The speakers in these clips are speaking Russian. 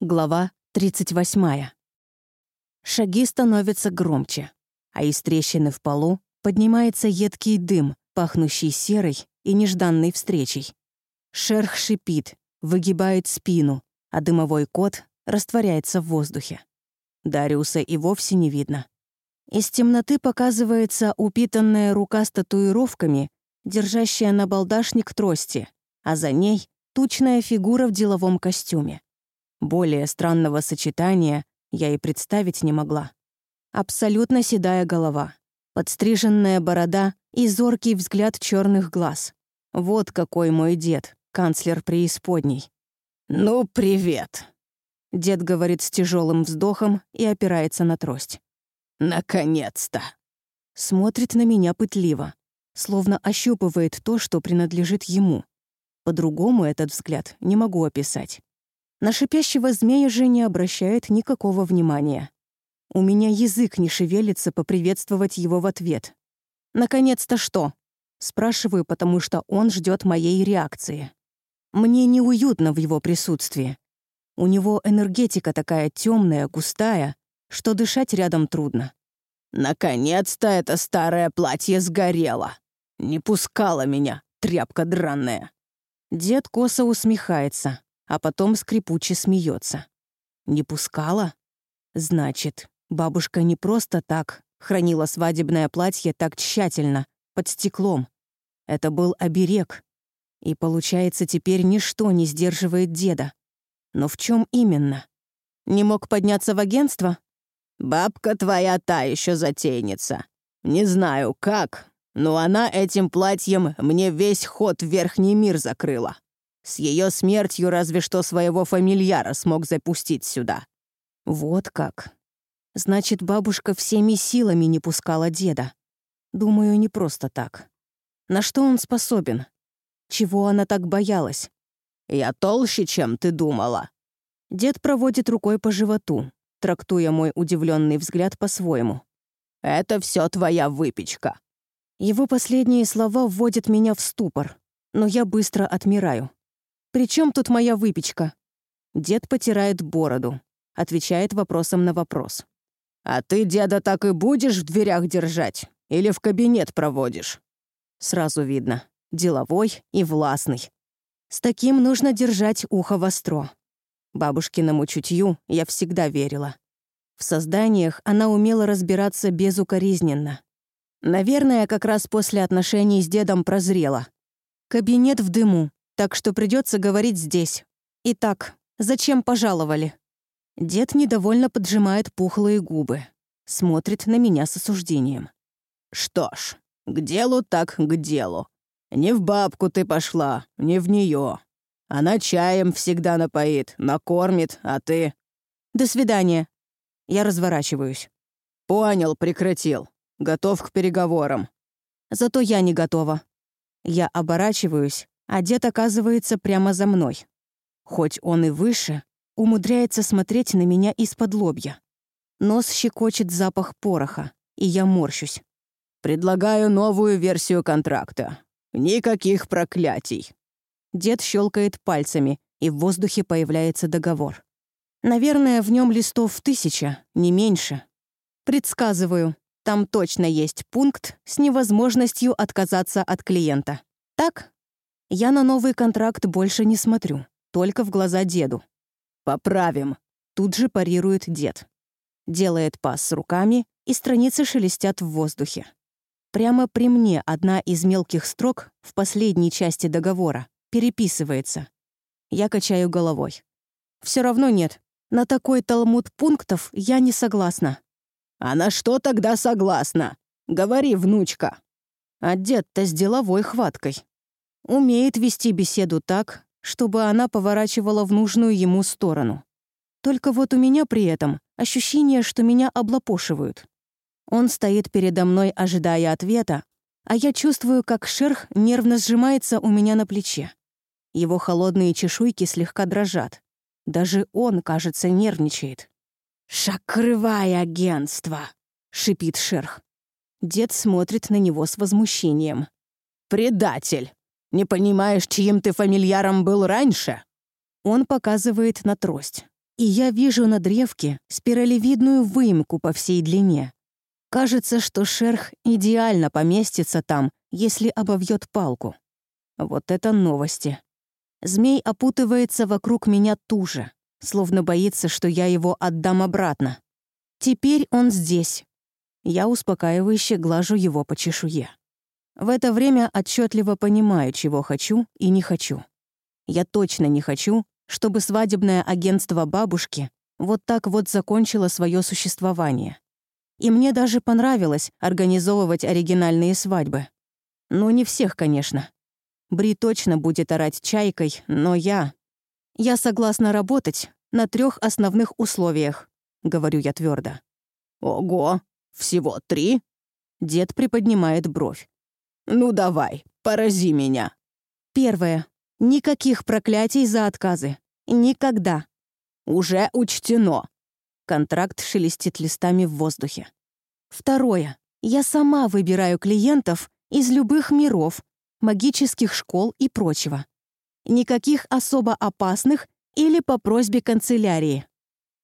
Глава 38. Шаги становятся громче, а из трещины в полу поднимается едкий дым, пахнущий серой и нежданной встречей. Шерх шипит, выгибает спину, а дымовой кот растворяется в воздухе. Дариуса и вовсе не видно. Из темноты показывается упитанная рука с татуировками, держащая на балдашник трости, а за ней — тучная фигура в деловом костюме. Более странного сочетания я и представить не могла. Абсолютно седая голова, подстриженная борода и зоркий взгляд черных глаз. Вот какой мой дед, канцлер преисподней. «Ну, привет!» Дед говорит с тяжелым вздохом и опирается на трость. «Наконец-то!» Смотрит на меня пытливо, словно ощупывает то, что принадлежит ему. По-другому этот взгляд не могу описать. На шипящего змея же не обращает никакого внимания. У меня язык не шевелится поприветствовать его в ответ. «Наконец-то что?» Спрашиваю, потому что он ждет моей реакции. Мне неуютно в его присутствии. У него энергетика такая темная, густая, что дышать рядом трудно. «Наконец-то это старое платье сгорело! Не пускала меня, тряпка дранная!» Дед косо усмехается, а потом скрипуче смеется. Не пускала? Значит, бабушка не просто так хранила свадебное платье так тщательно, под стеклом. Это был оберег. И получается, теперь ничто не сдерживает деда. Но в чем именно? Не мог подняться в агентство? «Бабка твоя та еще затейница. Не знаю, как, но она этим платьем мне весь ход в верхний мир закрыла. С ее смертью разве что своего фамильяра смог запустить сюда». «Вот как. Значит, бабушка всеми силами не пускала деда. Думаю, не просто так. На что он способен? Чего она так боялась? «Я толще, чем ты думала». Дед проводит рукой по животу, трактуя мой удивленный взгляд по-своему. «Это все твоя выпечка». Его последние слова вводят меня в ступор, но я быстро отмираю. «При чем тут моя выпечка?» Дед потирает бороду, отвечает вопросом на вопрос. «А ты деда так и будешь в дверях держать? Или в кабинет проводишь?» Сразу видно. Деловой и властный. С таким нужно держать ухо востро. Бабушкиному чутью я всегда верила. В созданиях она умела разбираться безукоризненно. Наверное, как раз после отношений с дедом прозрела. Кабинет в дыму, так что придется говорить здесь. Итак, зачем пожаловали?» Дед недовольно поджимает пухлые губы. Смотрит на меня с осуждением. «Что ж, к делу так к делу. Не в бабку ты пошла, не в нее. Она чаем всегда напоит, накормит, а ты...» «До свидания». Я разворачиваюсь. «Понял, прекратил. Готов к переговорам». Зато я не готова. Я оборачиваюсь, а дед оказывается прямо за мной. Хоть он и выше, умудряется смотреть на меня из-под лобья. Нос щекочет запах пороха, и я морщусь. «Предлагаю новую версию контракта. Никаких проклятий». Дед щелкает пальцами, и в воздухе появляется договор. Наверное, в нем листов тысяча, не меньше. Предсказываю, там точно есть пункт с невозможностью отказаться от клиента. Так? Я на новый контракт больше не смотрю, только в глаза деду. «Поправим», — тут же парирует дед. Делает пас с руками, и страницы шелестят в воздухе. Прямо при мне одна из мелких строк в последней части договора переписывается. Я качаю головой. Все равно нет. На такой талмуд пунктов я не согласна. «А на что тогда согласна? Говори, внучка». А дед-то с деловой хваткой умеет вести беседу так, чтобы она поворачивала в нужную ему сторону. Только вот у меня при этом ощущение, что меня облапошивают. Он стоит передо мной, ожидая ответа, а я чувствую, как шерх нервно сжимается у меня на плече. Его холодные чешуйки слегка дрожат. Даже он, кажется, нервничает. «Шакрывай агентство!» — шипит шерх. Дед смотрит на него с возмущением. «Предатель! Не понимаешь, чьим ты фамильяром был раньше?» Он показывает на трость. и я вижу на древке спиралевидную выемку по всей длине. Кажется, что шерх идеально поместится там, если обовьет палку. Вот это новости. Змей опутывается вокруг меня туже, словно боится, что я его отдам обратно. Теперь он здесь. Я успокаивающе глажу его по чешуе. В это время отчетливо понимаю, чего хочу и не хочу. Я точно не хочу, чтобы свадебное агентство бабушки вот так вот закончило свое существование. И мне даже понравилось организовывать оригинальные свадьбы. Но не всех, конечно. Бри точно будет орать чайкой, но я... Я согласна работать на трех основных условиях, говорю я твердо. Ого, всего три? Дед приподнимает бровь. Ну давай, порази меня. Первое. Никаких проклятий за отказы. Никогда. Уже учтено. Контракт шелестит листами в воздухе. Второе. Я сама выбираю клиентов из любых миров, магических школ и прочего. Никаких особо опасных или по просьбе канцелярии.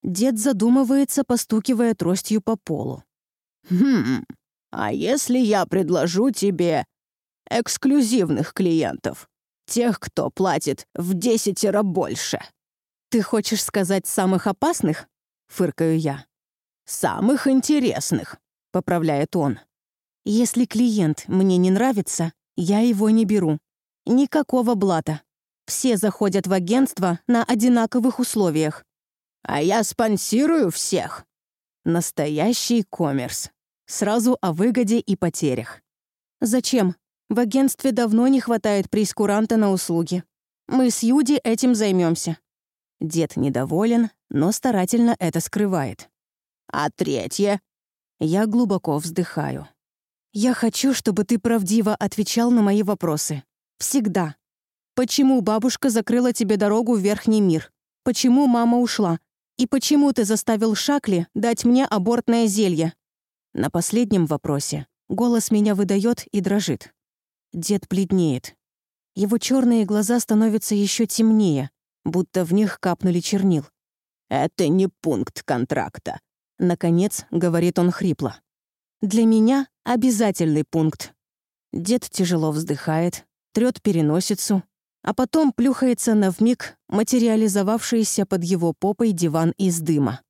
Дед задумывается, постукивая тростью по полу. «Хм, а если я предложу тебе эксклюзивных клиентов? Тех, кто платит в десятеро больше?» «Ты хочешь сказать самых опасных?» — фыркаю я. «Самых интересных», — поправляет он. «Если клиент мне не нравится, я его не беру. Никакого блата. Все заходят в агентство на одинаковых условиях». «А я спонсирую всех». Настоящий коммерс. Сразу о выгоде и потерях. «Зачем? В агентстве давно не хватает прейскуранта на услуги. Мы с Юди этим займемся. Дед недоволен, но старательно это скрывает. «А третье?» Я глубоко вздыхаю. «Я хочу, чтобы ты правдиво отвечал на мои вопросы. Всегда. Почему бабушка закрыла тебе дорогу в Верхний мир? Почему мама ушла? И почему ты заставил Шакли дать мне абортное зелье?» На последнем вопросе голос меня выдает и дрожит. Дед бледнеет. Его черные глаза становятся еще темнее, будто в них капнули чернил. «Это не пункт контракта», — наконец говорит он хрипло. «Для меня обязательный пункт». Дед тяжело вздыхает, трёт переносицу, а потом плюхается на вмиг материализовавшийся под его попой диван из дыма.